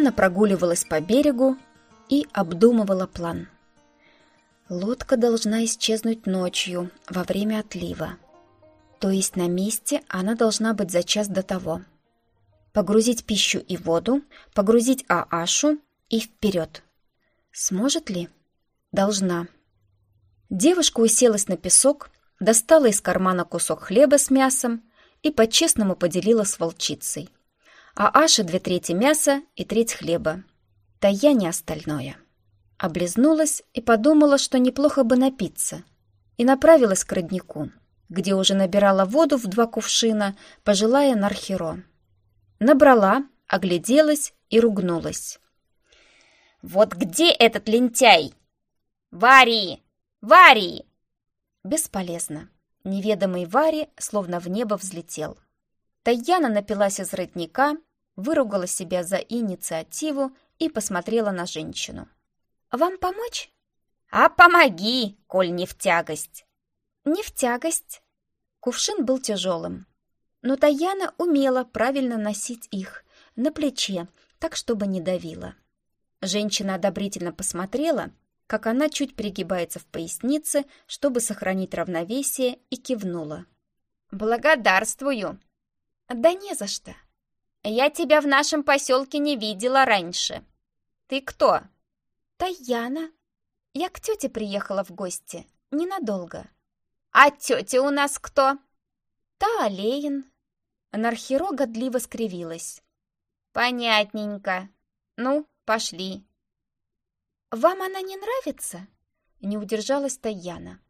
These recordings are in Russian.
Таяна прогуливалась по берегу и обдумывала план. Лодка должна исчезнуть ночью, во время отлива. То есть на месте она должна быть за час до того. Погрузить пищу и воду, погрузить Аашу и вперед. Сможет ли? Должна. Девушка уселась на песок, достала из кармана кусок хлеба с мясом и по-честному поделила с волчицей. А Аше две трети мяса и треть хлеба. Да я не остальное. Облизнулась и подумала, что неплохо бы напиться, и направилась к роднику, где уже набирала воду в два кувшина, пожилая Нархеро. Набрала, огляделась и ругнулась. «Вот где этот лентяй? Вари! Вари!» Бесполезно. Неведомый Вари словно в небо взлетел. Таяна напилась из родника, выругала себя за инициативу и посмотрела на женщину. «Вам помочь?» «А помоги, коль не в тягость!» «Не в тягость!» Кувшин был тяжелым, но Таяна умела правильно носить их на плече, так, чтобы не давило. Женщина одобрительно посмотрела, как она чуть пригибается в пояснице, чтобы сохранить равновесие, и кивнула. «Благодарствую!» «Да не за что!» «Я тебя в нашем поселке не видела раньше. Ты кто?» «Таяна. Я к тете приехала в гости. Ненадолго». «А тетя у нас кто?» «Та Алеин». Анархиро годливо скривилась. «Понятненько. Ну, пошли». «Вам она не нравится?» Не удержалась Таяна.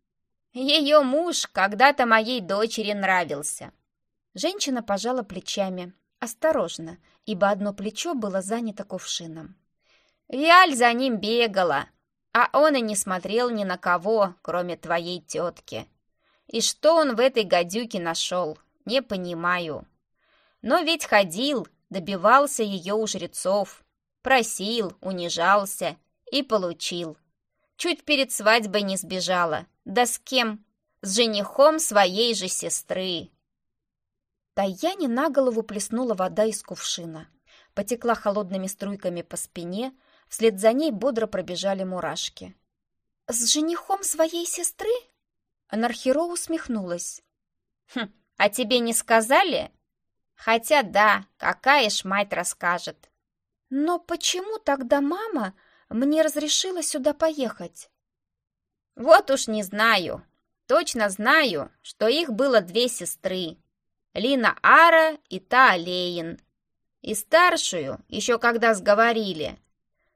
«Ее муж когда-то моей дочери нравился». Женщина пожала плечами, осторожно, ибо одно плечо было занято кувшином. Виаль за ним бегала, а он и не смотрел ни на кого, кроме твоей тетки. И что он в этой гадюке нашел, не понимаю. Но ведь ходил, добивался ее у жрецов, просил, унижался и получил. Чуть перед свадьбой не сбежала. Да с кем? С женихом своей же сестры. Таяне на голову плеснула вода из кувшина. Потекла холодными струйками по спине, вслед за ней бодро пробежали мурашки. «С женихом своей сестры?» Анархиро усмехнулась. «Хм, а тебе не сказали? Хотя да, какая ж мать расскажет». «Но почему тогда мама мне разрешила сюда поехать?» «Вот уж не знаю. Точно знаю, что их было две сестры. Лина Ара и та Лейн. И старшую, еще когда сговорили.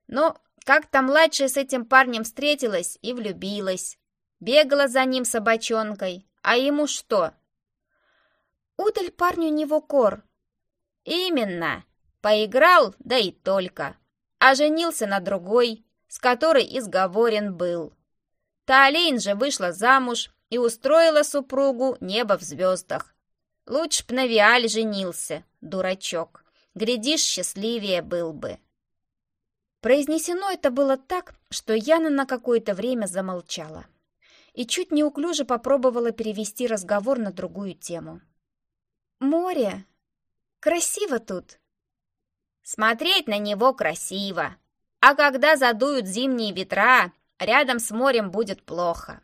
Но как-то младшая с этим парнем встретилась и влюбилась. Бегала за ним собачонкой. А ему что? Удаль парню не в укор. Именно. Поиграл, да и только. А женился на другой, с которой изговорен был. Таолейн же вышла замуж и устроила супругу небо в звездах. Лучше б на Виаль женился, дурачок. Глядишь, счастливее был бы. Произнесено это было так, что Яна на какое-то время замолчала и чуть неуклюже попробовала перевести разговор на другую тему. «Море! Красиво тут!» «Смотреть на него красиво, а когда задуют зимние ветра, рядом с морем будет плохо.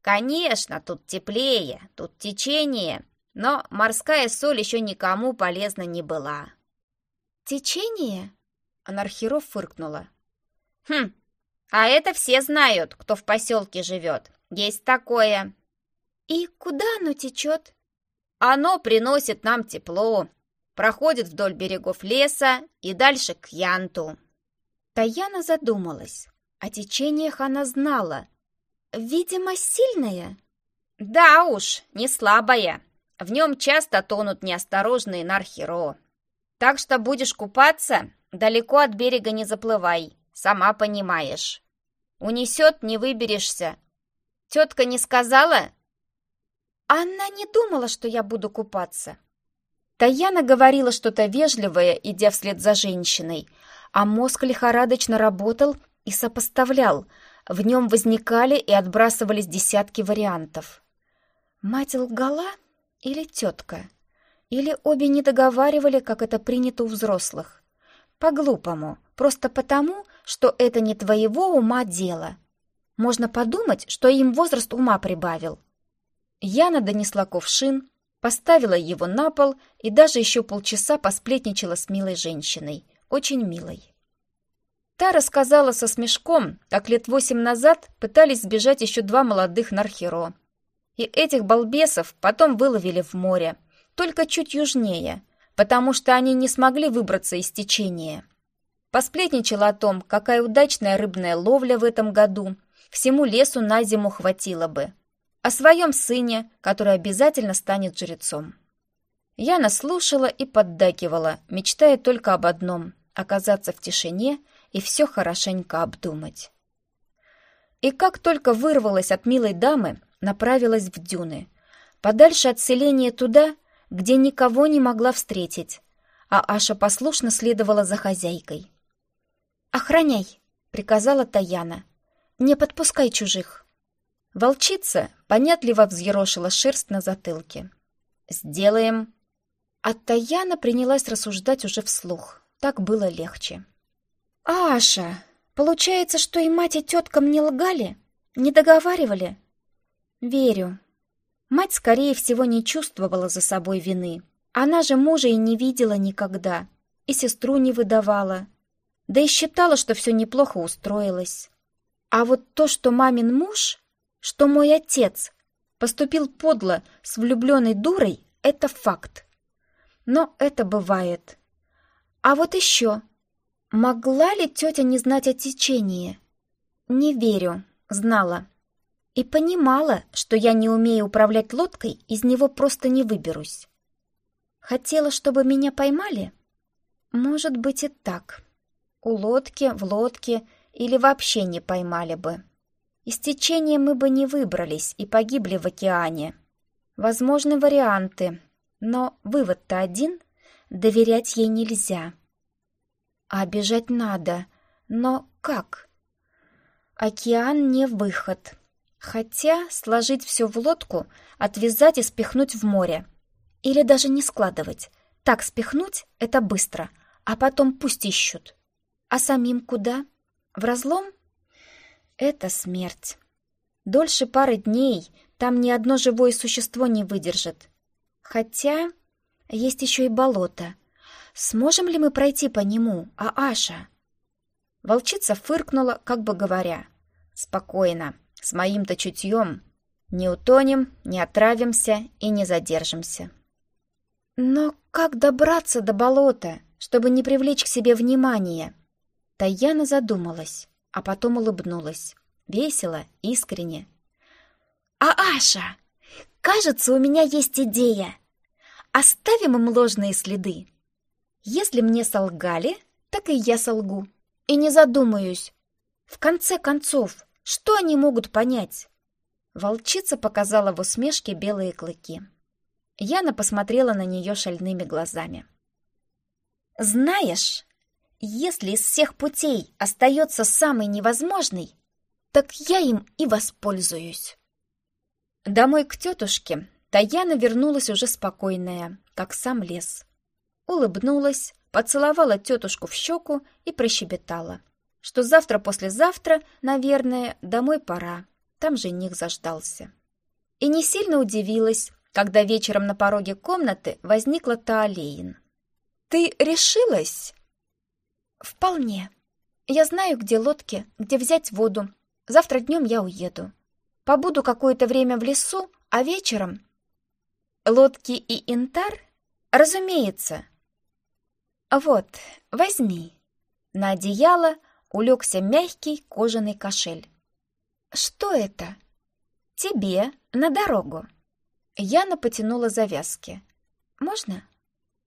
Конечно, тут теплее, тут течение, но морская соль еще никому полезна не была». «Течение?» — Анархиров фыркнула. «Хм, а это все знают, кто в поселке живет. Есть такое. И куда оно течет? Оно приносит нам тепло, проходит вдоль берегов леса и дальше к Янту. Таяна задумалась. О течениях она знала. Видимо, сильное. Да уж, не слабое. В нем часто тонут неосторожные нархеро. Так что будешь купаться, далеко от берега не заплывай, сама понимаешь. Унесет, не выберешься, Тетка не сказала?» «Она не думала, что я буду купаться». Таяна говорила что-то вежливое, идя вслед за женщиной, а мозг лихорадочно работал и сопоставлял. В нем возникали и отбрасывались десятки вариантов. Мать лгала или тетка? Или обе не договаривали, как это принято у взрослых? По-глупому, просто потому, что это не твоего ума дело. Можно подумать, что им возраст ума прибавил. Яна донесла кувшин, поставила его на пол и даже еще полчаса посплетничала с милой женщиной, очень милой. Та рассказала со смешком, как лет восемь назад пытались сбежать еще два молодых нархеро. И этих балбесов потом выловили в море, только чуть южнее, потому что они не смогли выбраться из течения. Посплетничала о том, какая удачная рыбная ловля в этом году, всему лесу на зиму хватило бы. О своем сыне, который обязательно станет жрецом. Яна слушала и поддакивала, мечтая только об одном — оказаться в тишине и все хорошенько обдумать. И как только вырвалась от милой дамы, направилась в дюны, подальше от селения туда, где никого не могла встретить, а Аша послушно следовала за хозяйкой. «Охраняй!» — приказала Таяна. «Не подпускай чужих!» Волчица понятливо взъерошила шерсть на затылке. «Сделаем!» А Таяна принялась рассуждать уже вслух. Так было легче. «Аша, получается, что и мать, и тетка мне лгали? Не договаривали?» «Верю», Мать, скорее всего, не чувствовала за собой вины. Она же мужа и не видела никогда, и сестру не выдавала. Да и считала, что все неплохо устроилось. А вот то, что мамин муж, что мой отец поступил подло с влюбленной дурой, это факт. Но это бывает. А вот еще. Могла ли тетя не знать о течении? Не верю. Знала. И понимала, что я не умею управлять лодкой, из него просто не выберусь. Хотела, чтобы меня поймали? Может быть и так. У лодки, в лодке или вообще не поймали бы. Из течения мы бы не выбрались и погибли в океане. Возможны варианты, но вывод-то один — доверять ей нельзя. А бежать надо, но как? Океан не выход. Хотя сложить все в лодку, отвязать и спихнуть в море. Или даже не складывать. Так спихнуть — это быстро, а потом пусть ищут. А самим куда? В разлом? Это смерть. Дольше пары дней там ни одно живое существо не выдержит. Хотя есть еще и болото. Сможем ли мы пройти по нему, а Аша? Волчица фыркнула, как бы говоря. «Спокойно. С моим-то чутьем не утонем, не отравимся и не задержимся. Но как добраться до болота, чтобы не привлечь к себе внимания? Таяна задумалась, а потом улыбнулась. Весело, искренне. «А Аша, кажется, у меня есть идея. Оставим им ложные следы. Если мне солгали, так и я солгу. И не задумаюсь. В конце концов, что они могут понять? Волчица показала в усмешке белые клыки. Яна посмотрела на нее шальными глазами. «Знаешь, если из всех путей остается самый невозможный, так я им и воспользуюсь». Домой к тетушке Таяна вернулась уже спокойная, как сам лес. Улыбнулась, поцеловала тетушку в щеку и прощебетала что завтра-послезавтра, наверное, домой пора. Там жених заждался. И не сильно удивилась, когда вечером на пороге комнаты возникла Таалейн. «Ты решилась?» «Вполне. Я знаю, где лодки, где взять воду. Завтра днем я уеду. Побуду какое-то время в лесу, а вечером...» «Лодки и интар? Разумеется!» «Вот, возьми». На одеяло улегся мягкий кожаный кошель. «Что это?» «Тебе, на дорогу». Яна потянула завязки. «Можно?»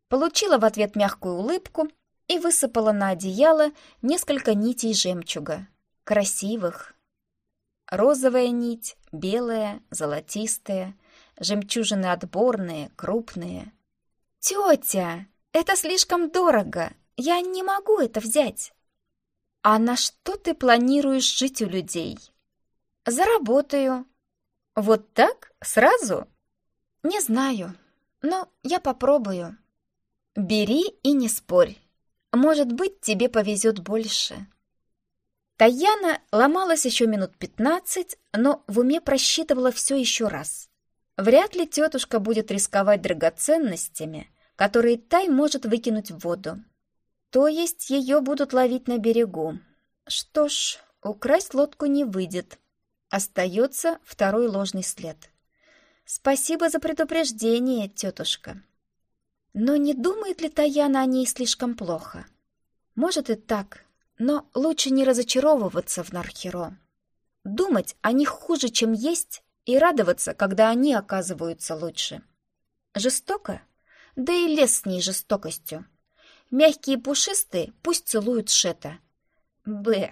Получила в ответ мягкую улыбку и высыпала на одеяло несколько нитей жемчуга. Красивых. Розовая нить, белая, золотистая, жемчужины отборные, крупные. «Тетя, это слишком дорого! Я не могу это взять!» «А на что ты планируешь жить у людей?» «Заработаю». «Вот так? Сразу?» «Не знаю, но я попробую». «Бери и не спорь. Может быть, тебе повезет больше. Таяна ломалась еще минут пятнадцать, но в уме просчитывала все еще раз. Вряд ли тетушка будет рисковать драгоценностями, которые Тай может выкинуть в воду. То есть ее будут ловить на берегу. Что ж, украсть лодку не выйдет. Остается второй ложный след. Спасибо за предупреждение, тетушка. Но не думает ли Таяна о ней слишком плохо? Может и так, но лучше не разочаровываться в Нархеро. Думать о них хуже, чем есть, и радоваться, когда они оказываются лучше. Жестоко? Да и лес с ней жестокостью. Мягкие и пушистые пусть целуют Шета. Б.